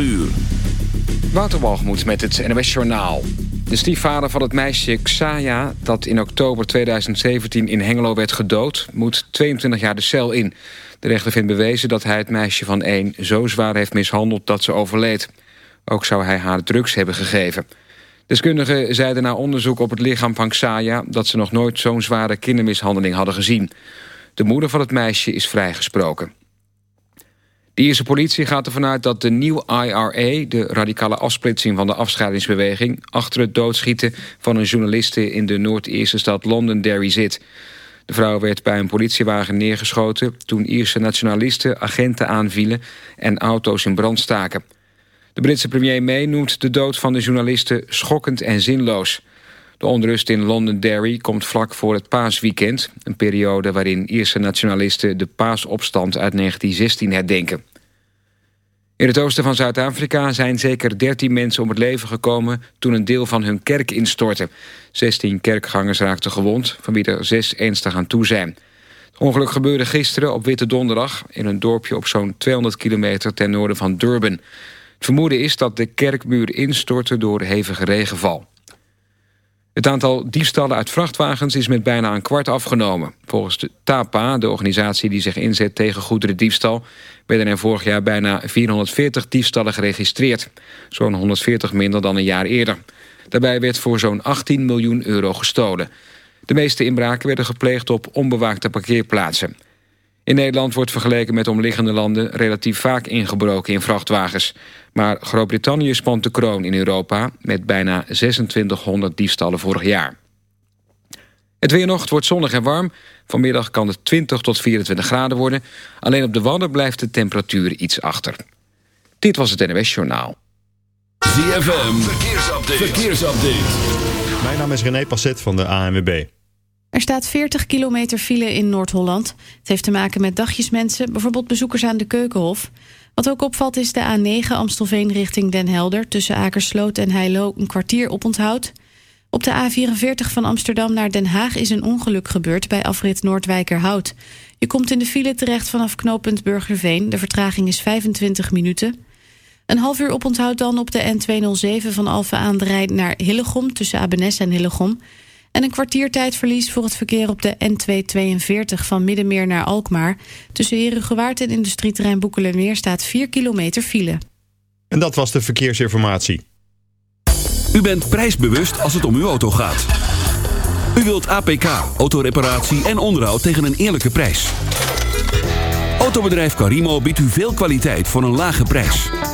uur. Wouter met het NOS Journaal. De stiefvader van het meisje Xaya, dat in oktober 2017 in Hengelo werd gedood... moet 22 jaar de cel in. De rechter vindt bewezen dat hij het meisje van één zo zwaar heeft mishandeld dat ze overleed. Ook zou hij haar drugs hebben gegeven. Deskundigen zeiden na onderzoek op het lichaam van Xaya... dat ze nog nooit zo'n zware kindermishandeling hadden gezien. De moeder van het meisje is vrijgesproken. De Ierse politie gaat ervan uit dat de nieuwe IRA... de radicale afsplitsing van de afscheidingsbeweging... achter het doodschieten van een journaliste... in de Noord-Ierse stad Londonderry zit. De vrouw werd bij een politiewagen neergeschoten... toen Ierse nationalisten agenten aanvielen... en auto's in brand staken. De Britse premier May noemt de dood van de journaliste schokkend en zinloos. De onrust in Londonderry komt vlak voor het paasweekend... een periode waarin Ierse nationalisten de paasopstand uit 1916 herdenken. In het oosten van Zuid-Afrika zijn zeker 13 mensen om het leven gekomen... toen een deel van hun kerk instortte. 16 kerkgangers raakten gewond, van wie er zes ernstig aan toe zijn. Het ongeluk gebeurde gisteren op Witte Donderdag... in een dorpje op zo'n 200 kilometer ten noorden van Durban. Het vermoeden is dat de kerkmuur instortte door hevige regenval. Het aantal diefstallen uit vrachtwagens is met bijna een kwart afgenomen. Volgens de TAPA, de organisatie die zich inzet tegen goederendiefstal... werden er vorig jaar bijna 440 diefstallen geregistreerd. Zo'n 140 minder dan een jaar eerder. Daarbij werd voor zo'n 18 miljoen euro gestolen. De meeste inbraken werden gepleegd op onbewaakte parkeerplaatsen. In Nederland wordt vergeleken met omliggende landen relatief vaak ingebroken in vrachtwagens. Maar Groot-Brittannië spant de kroon in Europa met bijna 2600 diefstallen vorig jaar. Het weer nog, het wordt zonnig en warm. Vanmiddag kan het 20 tot 24 graden worden. Alleen op de Wadden blijft de temperatuur iets achter. Dit was het NWS Journaal. ZFM, verkeersupdate. verkeersupdate. Mijn naam is René Passet van de ANWB. Er staat 40 kilometer file in Noord-Holland. Het heeft te maken met dagjesmensen, bijvoorbeeld bezoekers aan de Keukenhof. Wat ook opvalt is de A9 Amstelveen richting Den Helder... tussen Akersloot en Heilo een kwartier op onthoud. Op de A44 van Amsterdam naar Den Haag is een ongeluk gebeurd... bij afrit Noordwijkerhout. Je komt in de file terecht vanaf knooppunt Burgerveen. De vertraging is 25 minuten. Een half uur oponthoud dan op de N207 van Alphen aan de Rijn naar Hillegom... tussen Abenes en Hillegom... En een kwartiertijdverlies voor het verkeer op de N242 van Middenmeer naar Alkmaar. Tussen Herugewaard en industrieterrein Boekelenmeer staat 4 kilometer file. En dat was de verkeersinformatie. U bent prijsbewust als het om uw auto gaat. U wilt APK, autoreparatie en onderhoud tegen een eerlijke prijs. Autobedrijf Carimo biedt u veel kwaliteit voor een lage prijs.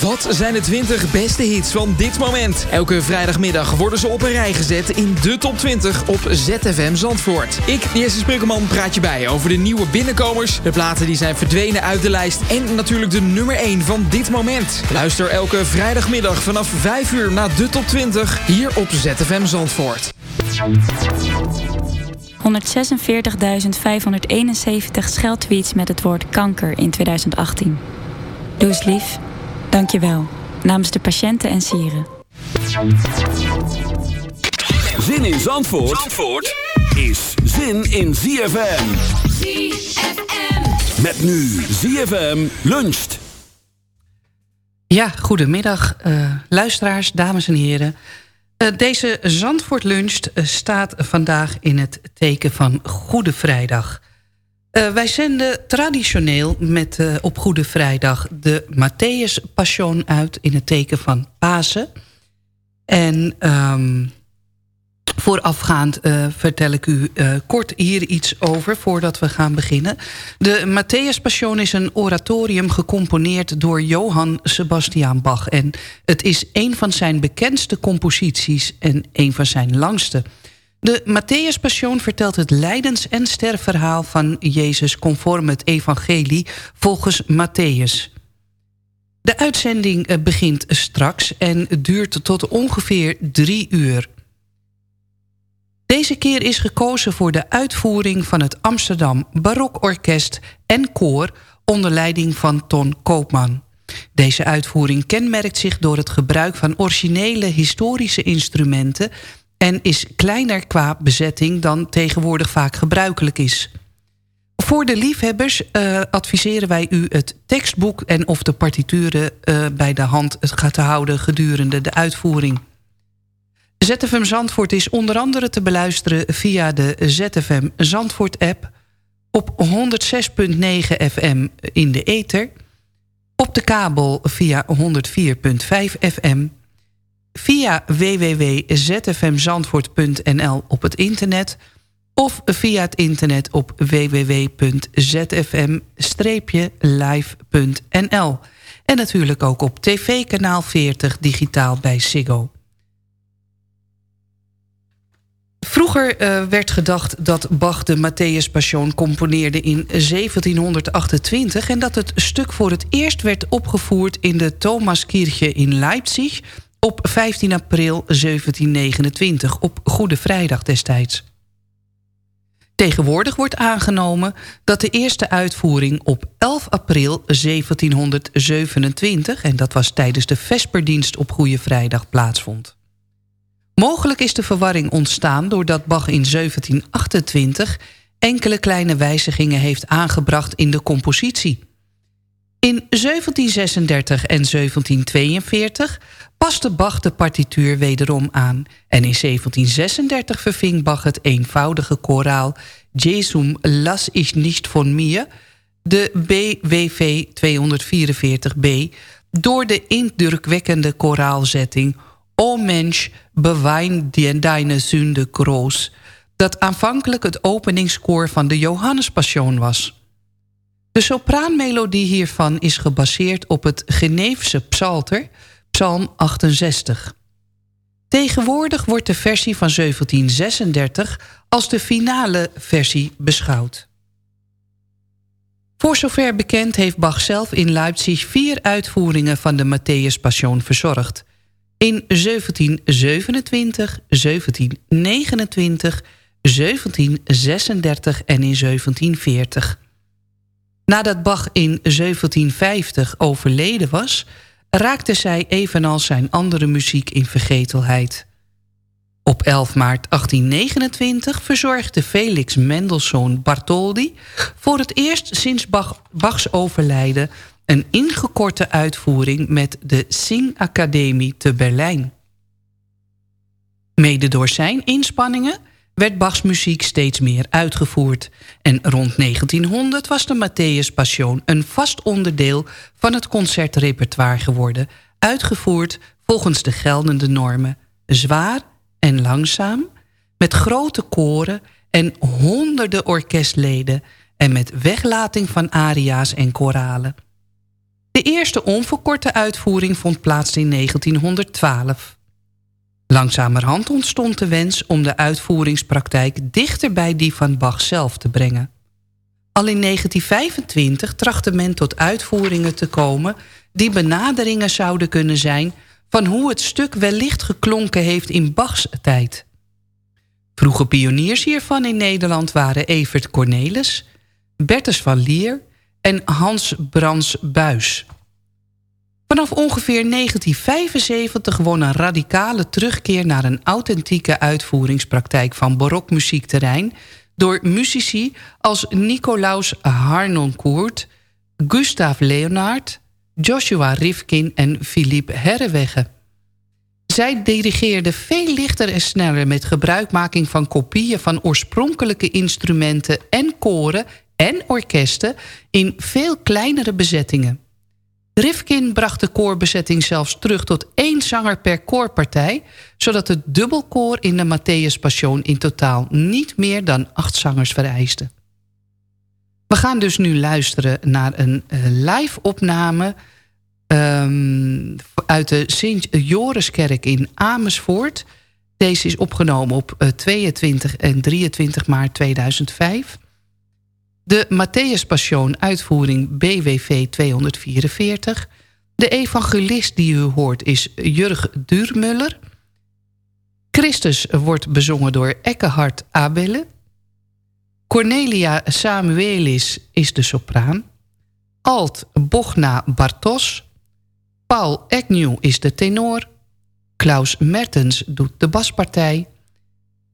Wat zijn de 20 beste hits van dit moment? Elke vrijdagmiddag worden ze op een rij gezet in de top 20 op ZFM Zandvoort. Ik, Jesse Sprukkelman, praat je bij over de nieuwe binnenkomers... de platen die zijn verdwenen uit de lijst... en natuurlijk de nummer 1 van dit moment. Luister elke vrijdagmiddag vanaf 5 uur naar de top 20 hier op ZFM Zandvoort. 146.571 scheldtweets met het woord kanker in 2018. Doe eens lief. Dank je wel. Namens de patiënten en sieren. Zin in Zandvoort, Zandvoort is zin in ZFM. ZFM. Met nu ZFM luncht. Ja, goedemiddag uh, luisteraars, dames en heren. Uh, deze Zandvoort lunch uh, staat vandaag in het teken van Goede Vrijdag. Uh, wij zenden traditioneel met, uh, op Goede Vrijdag de Matthäus Passion uit in het teken van Pasen. En um, voorafgaand uh, vertel ik u kort hier iets over voordat we gaan beginnen. De Matthäus Passion is een oratorium gecomponeerd door Johann Sebastian Bach. En het is een van zijn bekendste composities en een van zijn langste. De Matthäus Passion vertelt het lijdens- en sterfverhaal van Jezus... conform het evangelie volgens Matthäus. De uitzending begint straks en duurt tot ongeveer drie uur. Deze keer is gekozen voor de uitvoering van het Amsterdam Barokorkest en Koor... onder leiding van Ton Koopman. Deze uitvoering kenmerkt zich door het gebruik van originele historische instrumenten en is kleiner qua bezetting dan tegenwoordig vaak gebruikelijk is. Voor de liefhebbers uh, adviseren wij u het tekstboek... en of de partituren uh, bij de hand gaat houden gedurende de uitvoering. ZFM Zandvoort is onder andere te beluisteren via de ZFM Zandvoort-app... op 106.9 FM in de ether... op de kabel via 104.5 FM via www.zfmzandvoort.nl op het internet... of via het internet op www.zfm-live.nl. En natuurlijk ook op tv kanaal 40 digitaal bij Ziggo. Vroeger uh, werd gedacht dat Bach de Matthäus Passion componeerde in 1728... en dat het stuk voor het eerst werd opgevoerd in de Thomaskirche in Leipzig op 15 april 1729, op Goede Vrijdag destijds. Tegenwoordig wordt aangenomen dat de eerste uitvoering op 11 april 1727... en dat was tijdens de Vesperdienst op Goede Vrijdag plaatsvond. Mogelijk is de verwarring ontstaan doordat Bach in 1728... enkele kleine wijzigingen heeft aangebracht in de compositie... In 1736 en 1742 paste Bach de partituur wederom aan... en in 1736 verving Bach het eenvoudige koraal... Jesum las ich nicht von mir, de BWV 244b... door de indrukwekkende koraalzetting... O Mensch, bewein deine Sünde groß... dat aanvankelijk het openingskoor van de Johannespassion was... De sopraanmelodie hiervan is gebaseerd op het Geneefse psalter, psalm 68. Tegenwoordig wordt de versie van 1736 als de finale versie beschouwd. Voor zover bekend heeft Bach zelf in Leipzig vier uitvoeringen van de Matthäus Passion verzorgd. In 1727, 1729, 1736 en in 1740. Nadat Bach in 1750 overleden was... raakte zij evenals zijn andere muziek in vergetelheid. Op 11 maart 1829 verzorgde Felix Mendelssohn Bartholdy... voor het eerst sinds Bach, Bachs overlijden... een ingekorte uitvoering met de Sing-Academie te Berlijn. Mede door zijn inspanningen werd Bachs muziek steeds meer uitgevoerd. En rond 1900 was de Matthäus Passion een vast onderdeel van het concertrepertoire geworden... uitgevoerd volgens de geldende normen. Zwaar en langzaam, met grote koren en honderden orkestleden... en met weglating van aria's en koralen. De eerste onverkorte uitvoering vond plaats in 1912. Langzamerhand ontstond de wens om de uitvoeringspraktijk dichter bij die van Bach zelf te brengen. Al in 1925 trachtte men tot uitvoeringen te komen die benaderingen zouden kunnen zijn van hoe het stuk wellicht geklonken heeft in Bachs tijd. Vroege pioniers hiervan in Nederland waren Evert Cornelis, Bertus van Lier en Hans Brans Buis. Vanaf ongeveer 1975 won een radicale terugkeer naar een authentieke uitvoeringspraktijk van barokmuziekterrein door muzici als Nicolaus Harnoncourt, Gustav Leonard, Joshua Rifkin en Philippe Herrewegge. Zij dirigeerden veel lichter en sneller met gebruikmaking van kopieën van oorspronkelijke instrumenten en koren en orkesten in veel kleinere bezettingen. Rifkin bracht de koorbezetting zelfs terug tot één zanger per koorpartij... zodat het dubbelkoor in de Matthäus Passion in totaal niet meer dan acht zangers vereiste. We gaan dus nu luisteren naar een eh, live-opname... Um, uit de Sint-Joriskerk in Amersfoort. Deze is opgenomen op 22 en 23 maart 2005... De Matthäus Passion uitvoering BWV 244. De evangelist die u hoort is Jurg Duurmuller. Christus wordt bezongen door Eckehard Abele. Cornelia Samuelis is de sopraan. Alt Bochna Bartos. Paul Agnew is de tenor. Klaus Mertens doet de baspartij.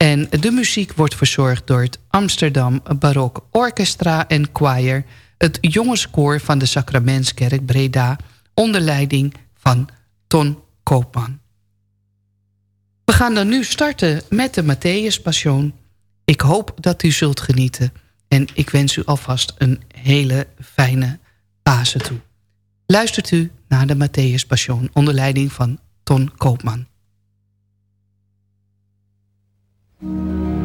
En de muziek wordt verzorgd door het Amsterdam Barok Orchestra en Choir... het jongenskoor van de Sacramentskerk Breda... onder leiding van Ton Koopman. We gaan dan nu starten met de Matthäus Passion. Ik hoop dat u zult genieten. En ik wens u alvast een hele fijne Pasen toe. Luistert u naar de Matthäus Passion onder leiding van Ton Koopman. Thank you.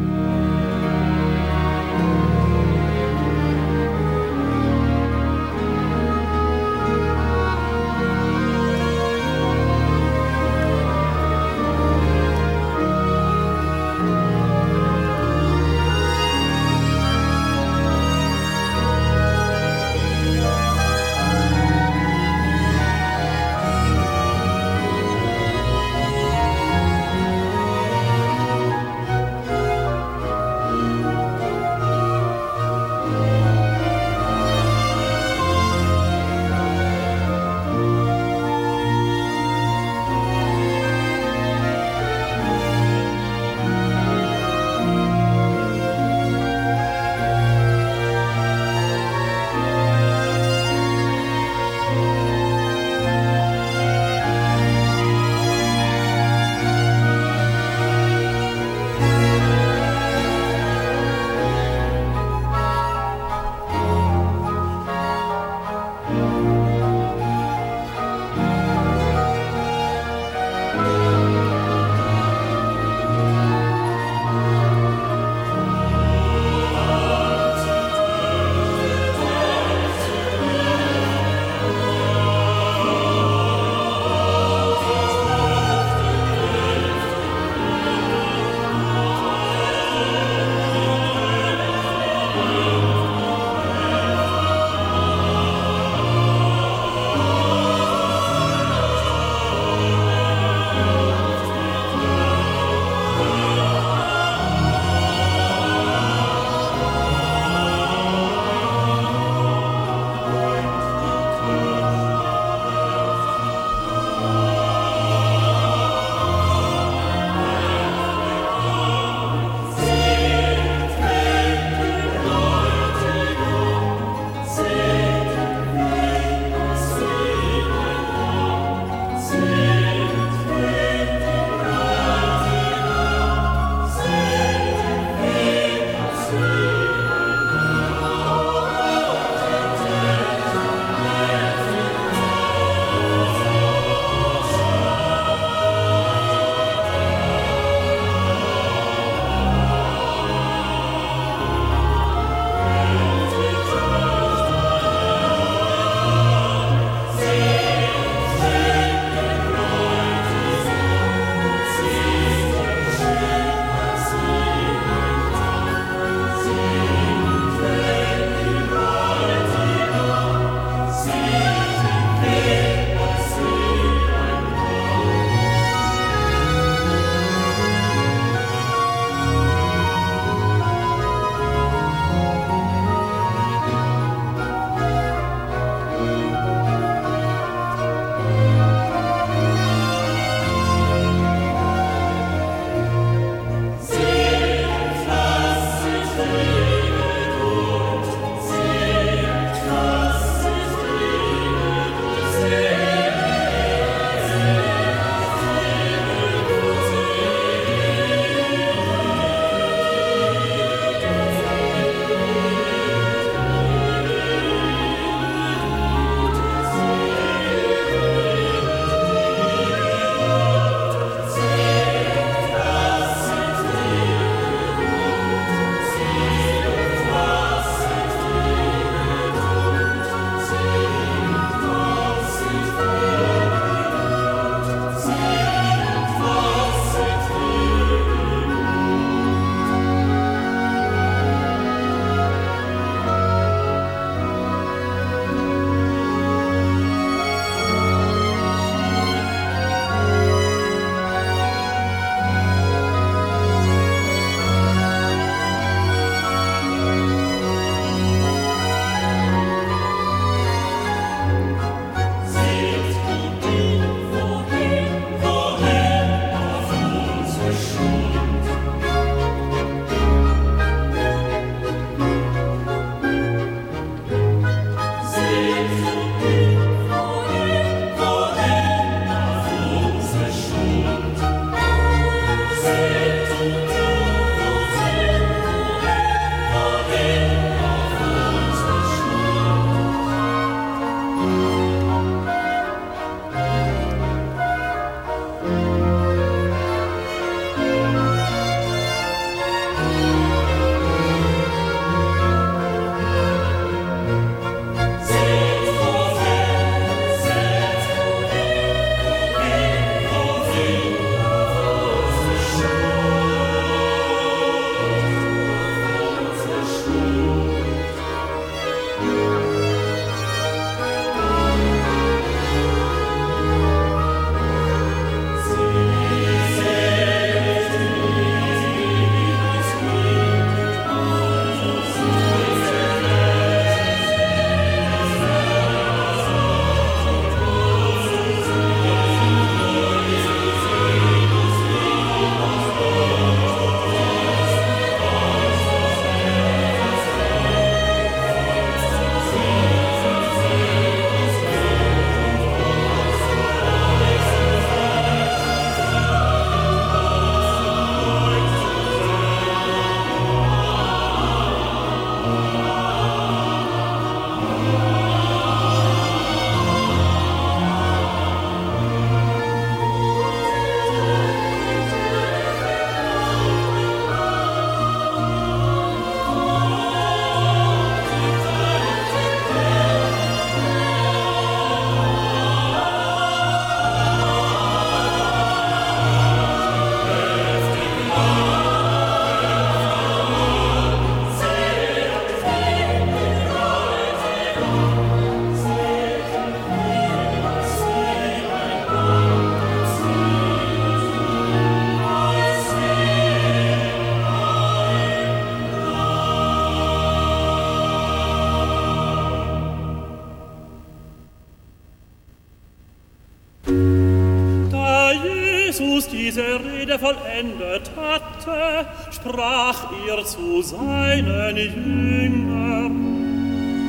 Sprach er zu seinen Jüngern.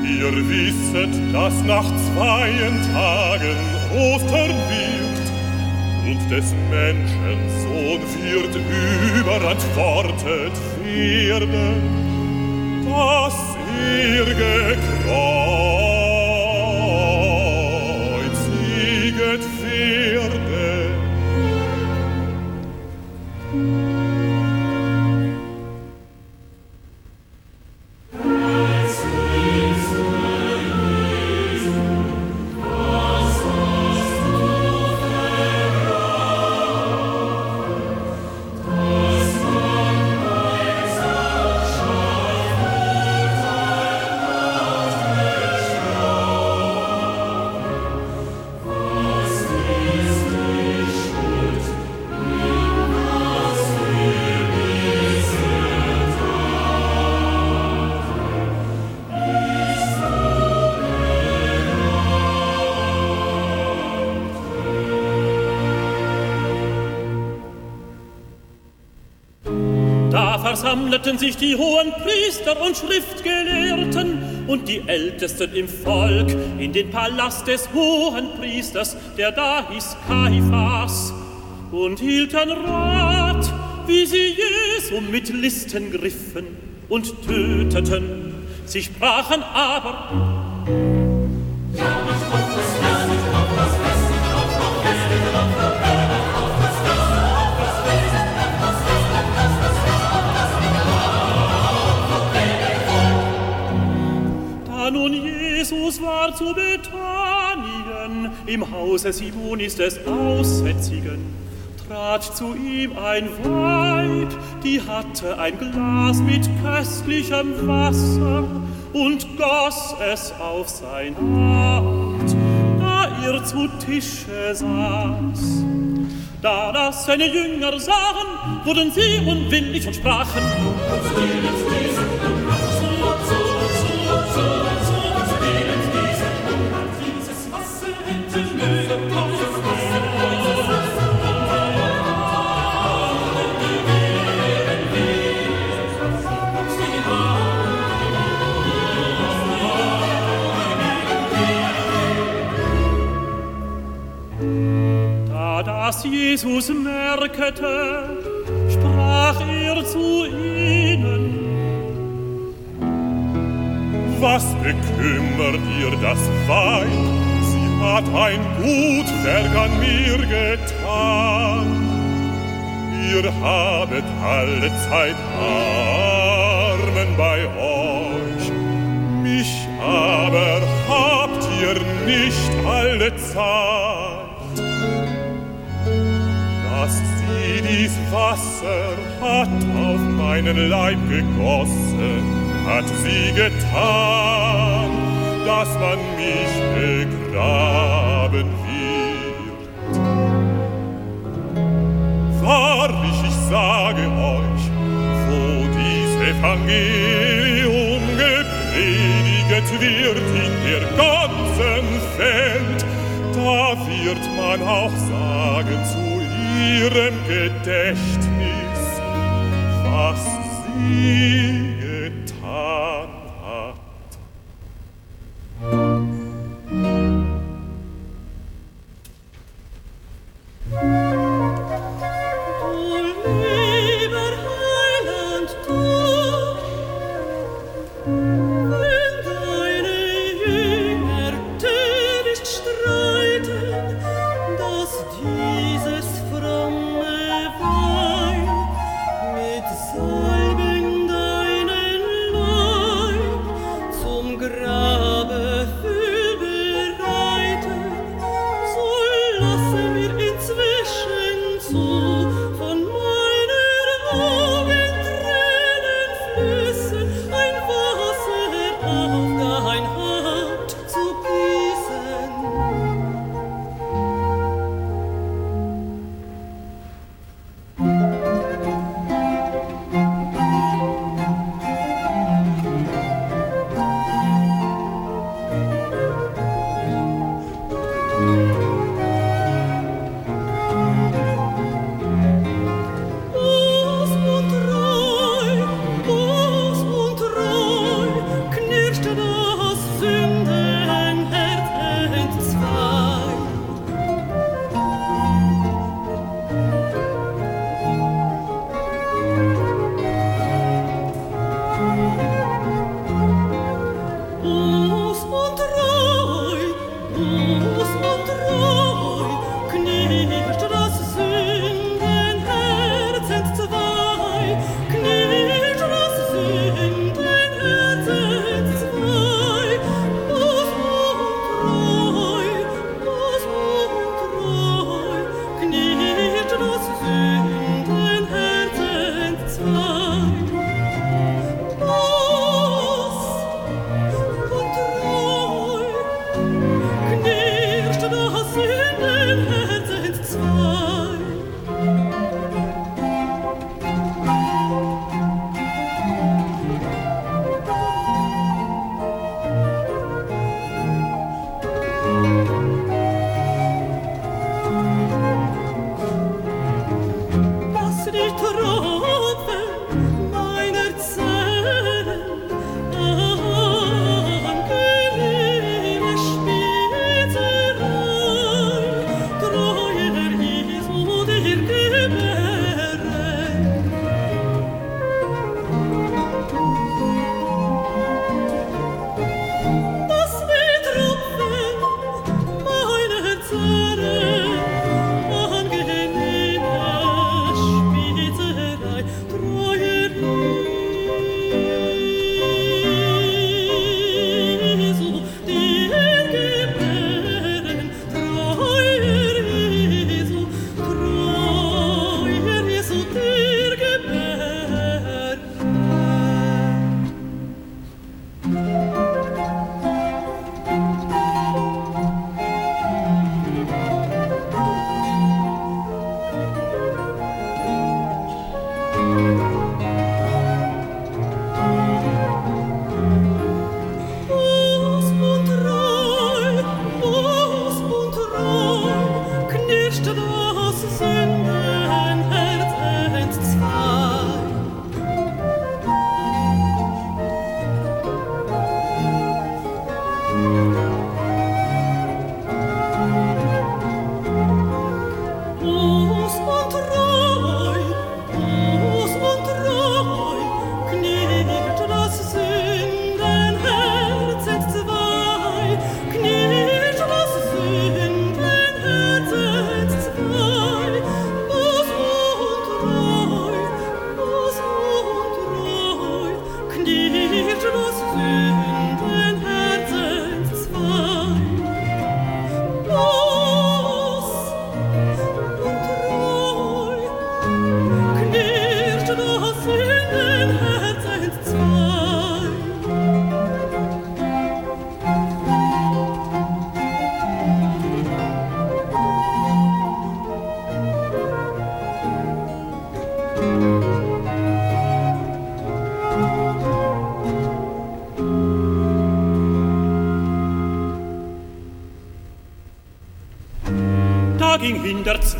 Ihr wisset, dass nach zweien Tagen Ostern wird und des Menschen Sohn wird überantwortet werden, dass er gekreuziget werde. Versammelten sich die hohen Priester und Schriftgelehrten und die Ältesten im Volk in den Palast des hohen Priesters, der da hieß Kaiphas, und hielten Rat, wie sie Jesu mit Listen griffen und töteten. Sie sprachen aber, Jesus war zu Bethanien, im Hause Simonis des Aussätzigen, trat zu ihm ein Weib, die hatte ein Glas mit köstlichem Wasser und goss es auf sein Haupt, da er zu Tische saß. Da das seine Jünger sahen, wurden sie unwillig und sprachen, das Jesus merkete, sprach er zu ihnen, Was bekümmert ihr das Weib? Sie hat ein gut Werk an mir getan. Ihr habet alle Zeit Armen bei euch, mich aber habt ihr nicht alle Zeit. Dass sie dies Wasser hat auf meinen Leib gegossen, hat sie getan, dass man mich begraben wird. Wahrlich, ich sage euch, wo dies Evangelium geprediget wird in der ganzen Welt, da wird man auch sagen zu ihrem Gedächtnis, was sie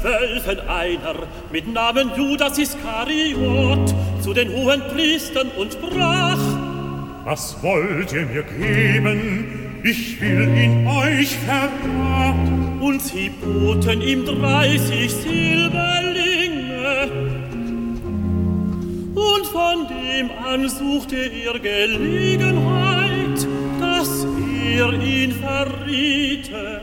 Zwölfen einer mit Namen Judas Iskariot zu den hohen Priestern und sprach, Was wollt ihr mir geben? Ich will ihn euch verraten. Und sie boten ihm dreißig Silberlinge. Und von dem an suchte er Gelegenheit, dass er ihn verriete.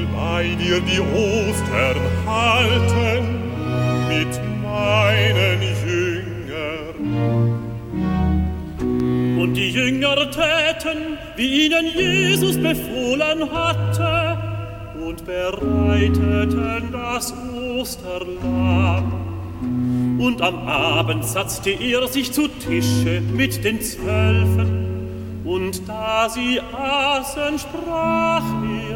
Will bei dir die Ostern halten mit meinen Jüngern. Und die Jünger täten, wie ihnen Jesus befohlen hatte, und bereiteten das Osterlamm. Und am Abend satzte er sich zu Tische mit den Zwölfen, und da sie aßen, sprach er,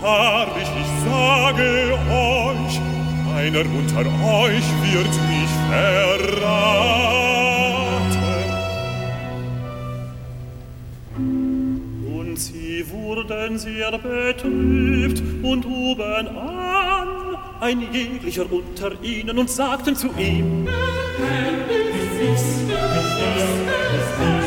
Wahrlich, ich sage euch, einer unter euch wird mich verraten. Und sie wurden sehr betrübt und huben an, ein jeglicher unter ihnen, und sagten zu ihm, Er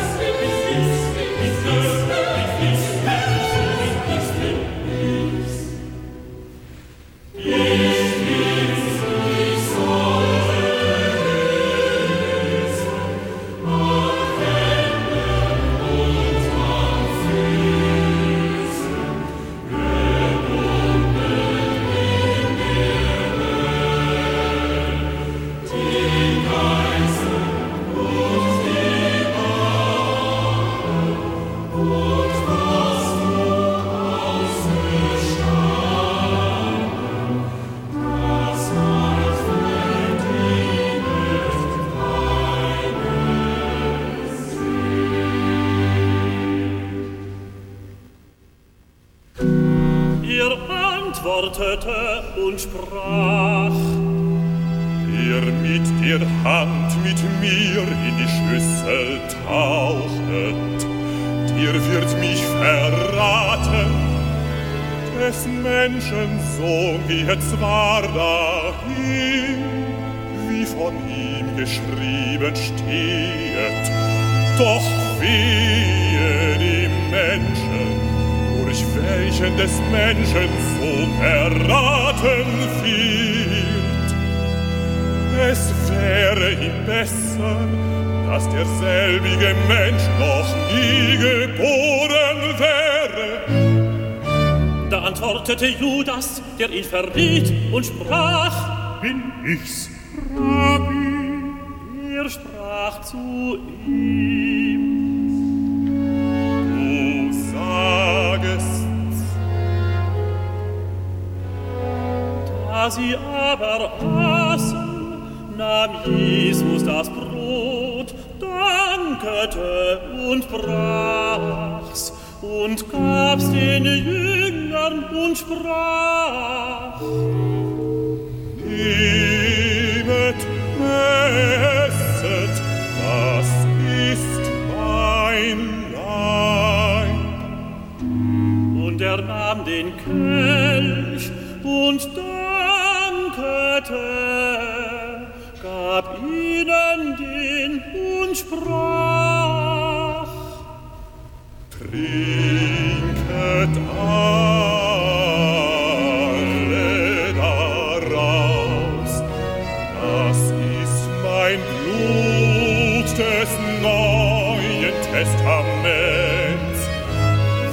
Schüssel tauchet, der wird mich verraten. Des Menschen Sohn geht zwar dahin, wie von ihm geschrieben steht, doch wehe dem Menschen, durch welchen des Menschen Sohn erraten wird. Es wäre ihm besser, dass derselbige Mensch noch nie geboren wäre. Da antwortete Judas, der ihn verriet, und sprach, Bin ich's, Rabbi. Er sprach zu ihm, Du sagest, Da sie aber aßen, nahm Jesus das Brot, dankete und brach's und gab's den Jüngern und sprach, Nehmet, esset, das ist mein Leib. und er nahm den Kelch und dankete, gab ihnen den und sprach, Trinket alle daraus, das ist mein Blut des Neuen Testaments,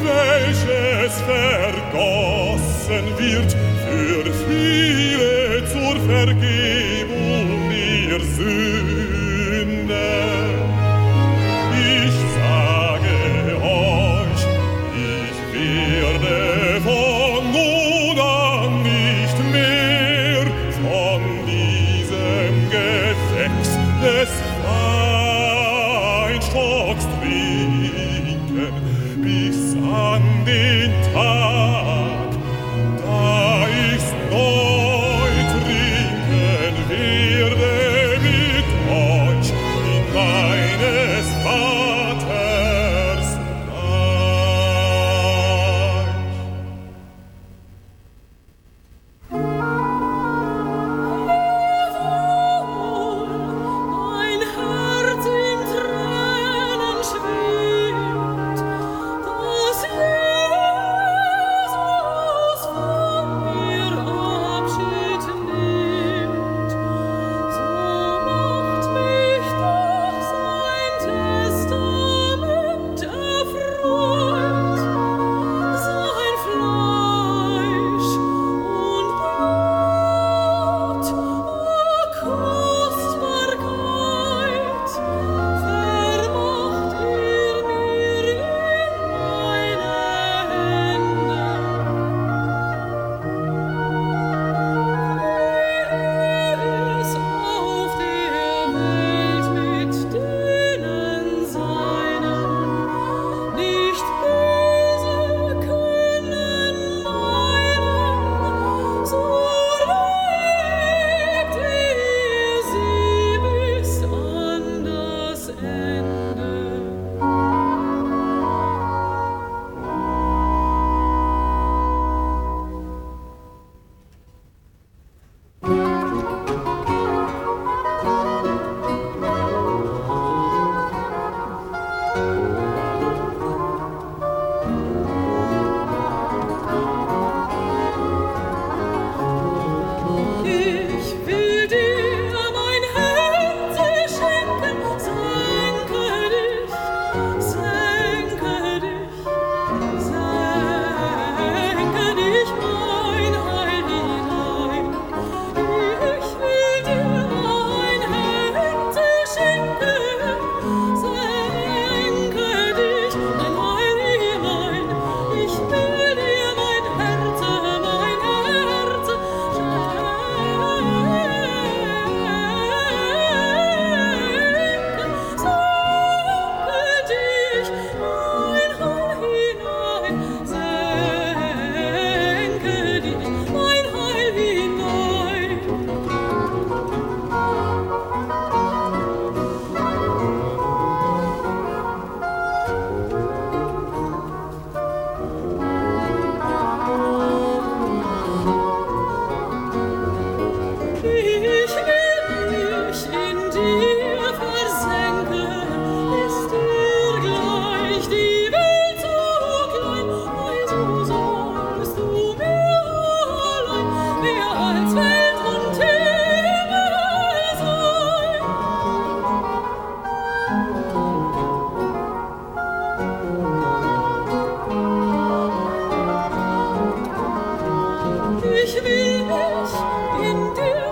welches vergossen wird für viele zur Vergebung Gersee. ich will mich in dir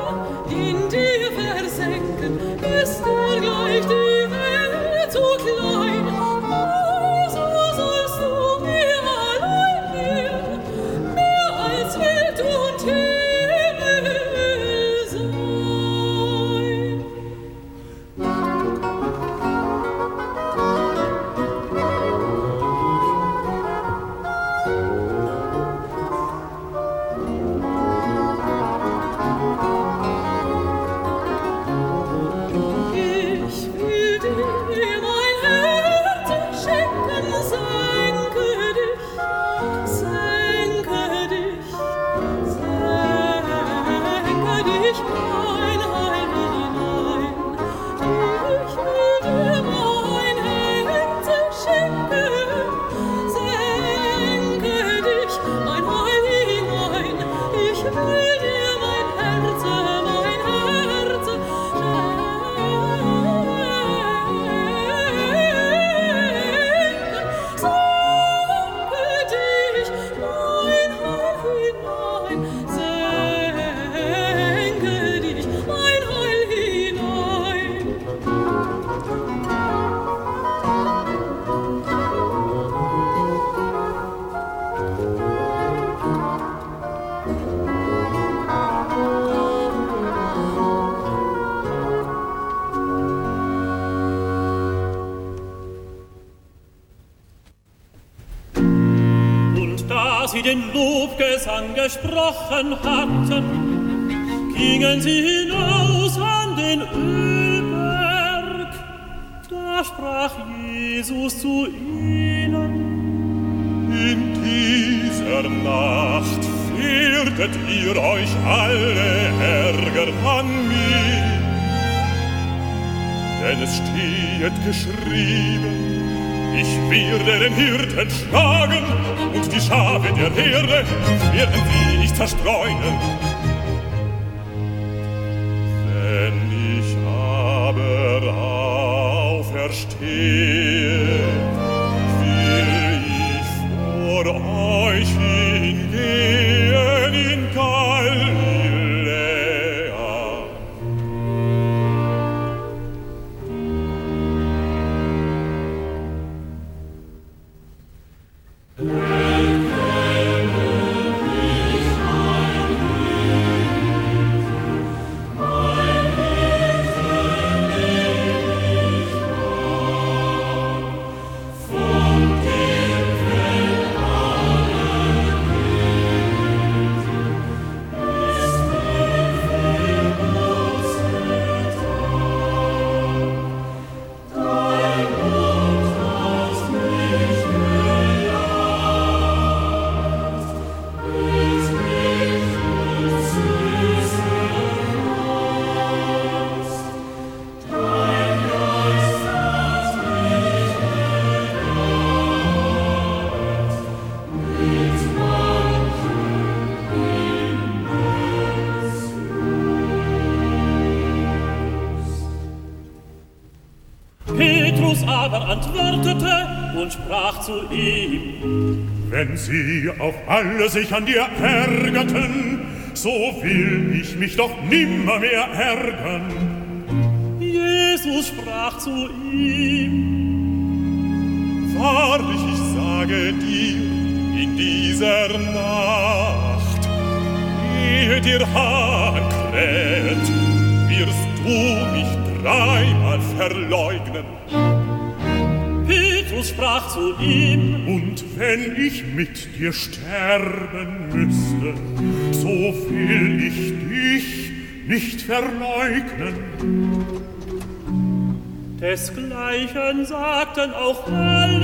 Da sprach Jesus zu ihnen, In dieser Nacht werdet ihr euch alle ärgern an mir. Denn es steht geschrieben, ich werde den Hirten schlagen und die Schafe der Herde werden sie nicht zerstreuen. me. Sie auf alle sich an dir ärgerten, so will ich mich doch nimmer mehr ärgern. Jesus sprach zu ihm, Wahrlich, ich sage dir, in dieser Nacht, ehe dir Hahn kräht, wirst du mich dreimal verleugnen. Sprach zu ihm, Und wenn ich mit dir sterben müsste, so will ich dich nicht verleugnen. desgleichen sagten auch alle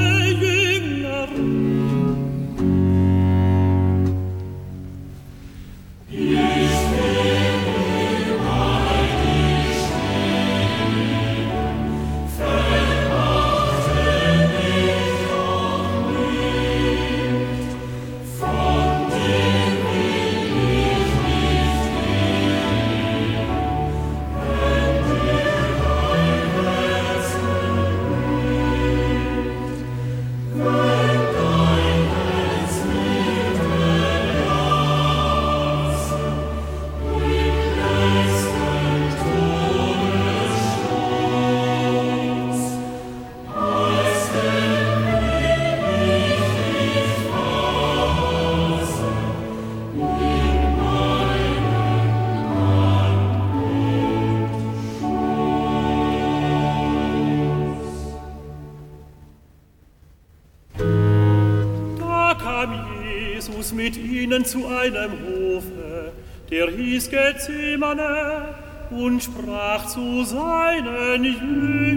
Gethsemane, und sprach zu seinen Jüngern,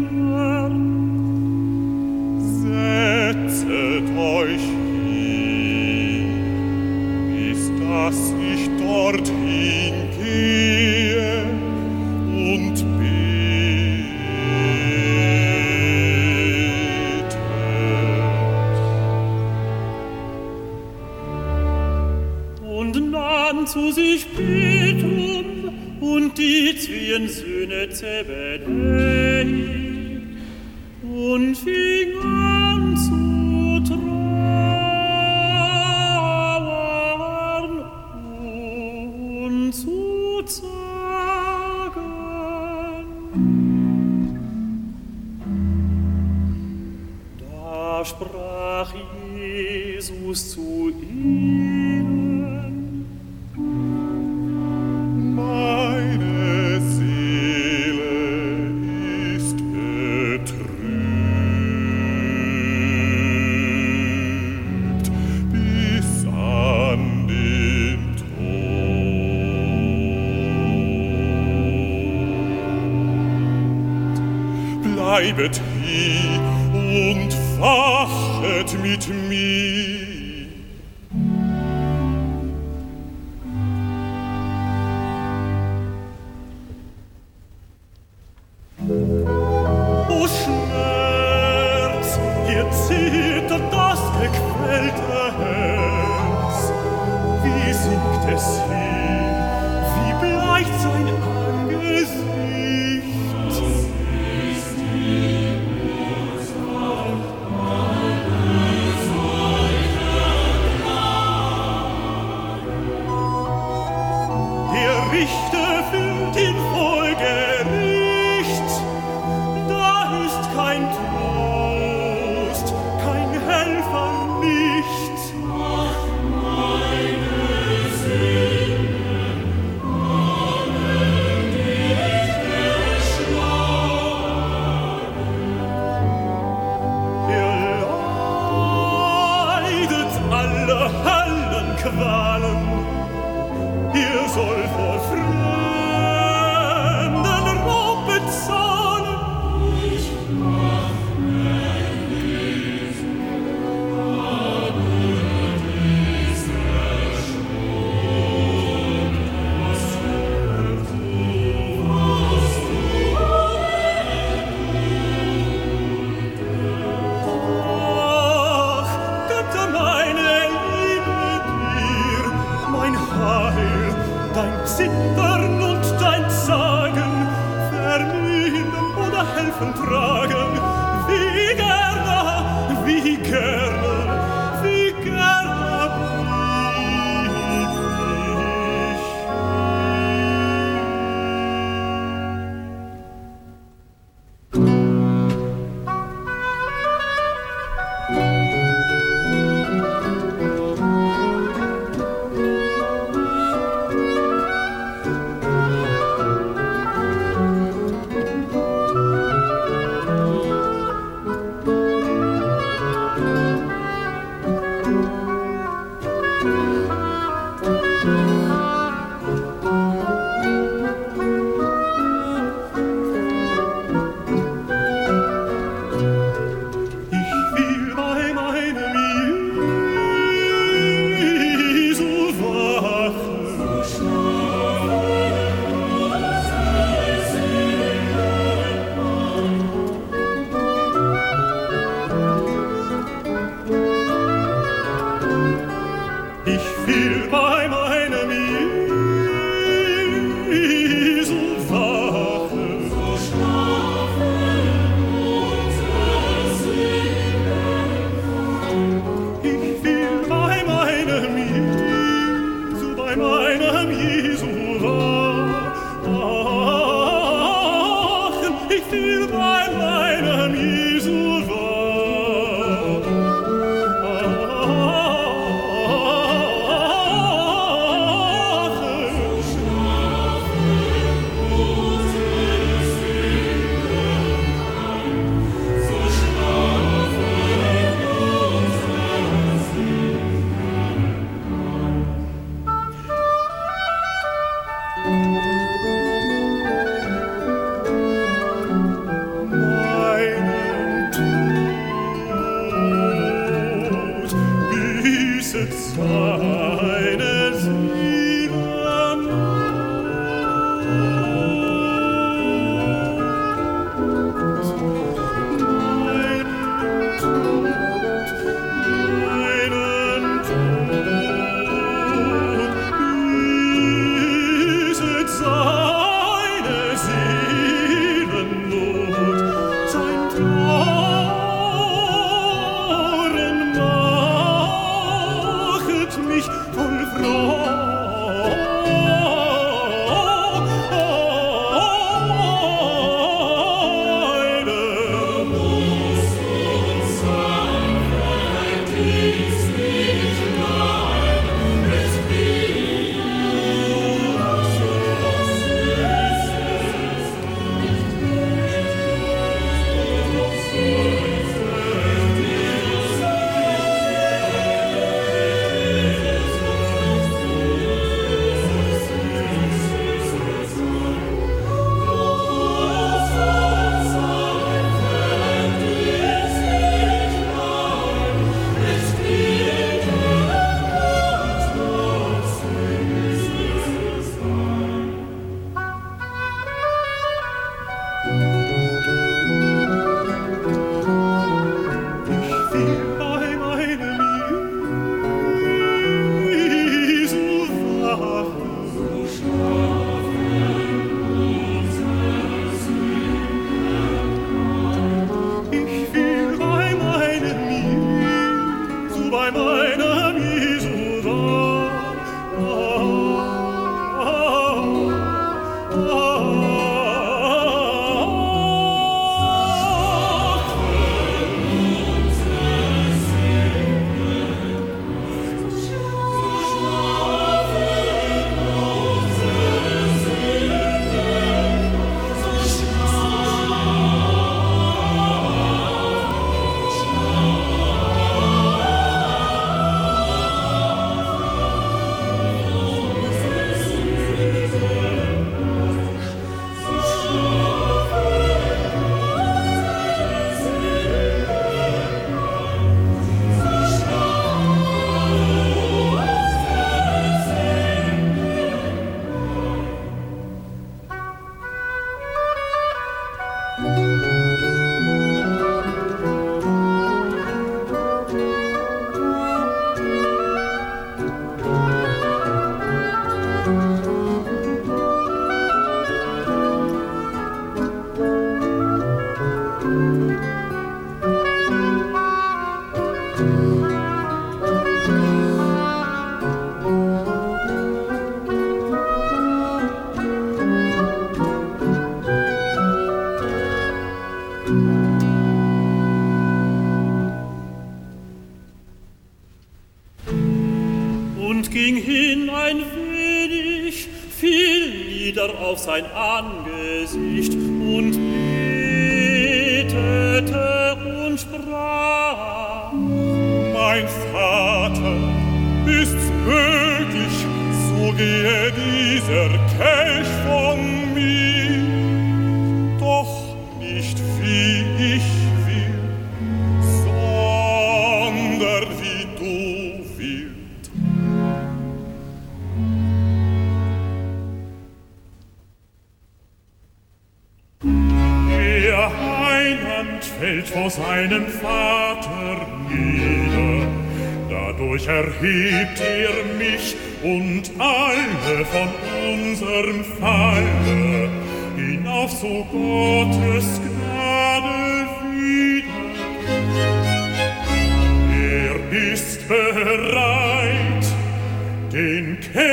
Geschichte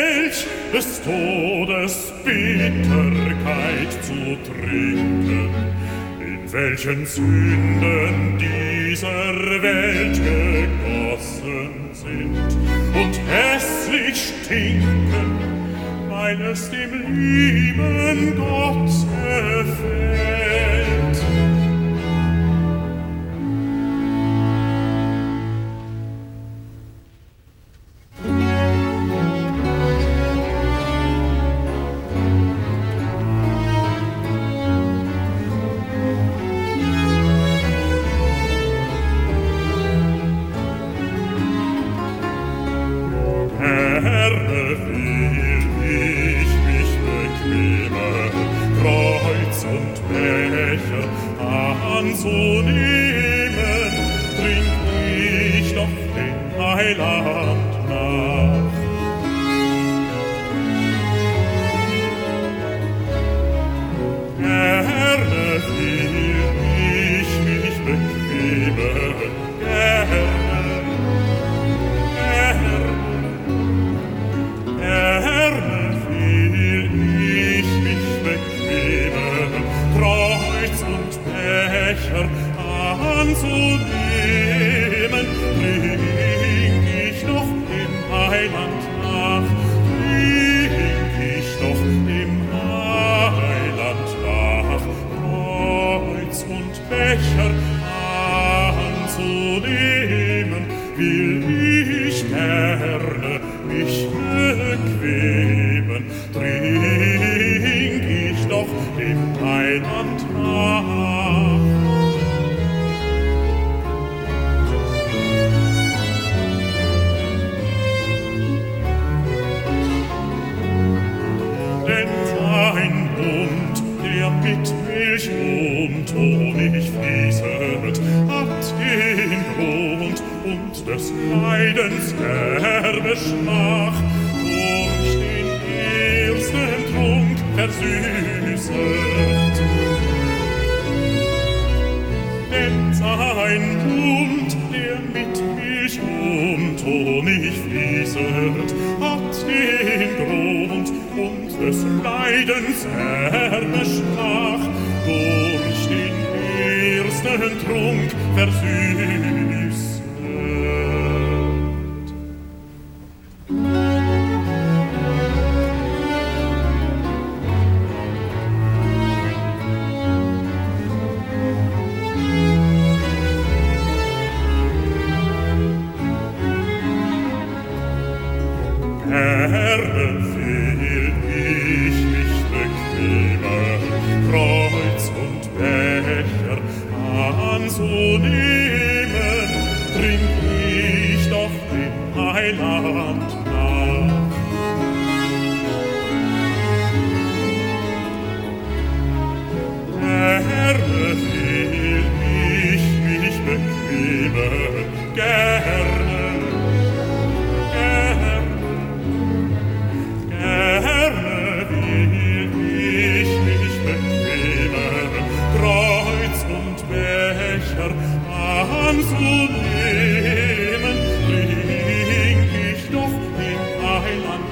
Kelch des Todes Bitterkeit zu trinken, in welchen Sünden dieser Welt gegossen sind und hässlich stinken, weil es dem lieben Gott gefällt.